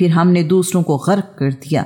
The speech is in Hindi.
फिर हमने दूसरों को गर्क कर दिया।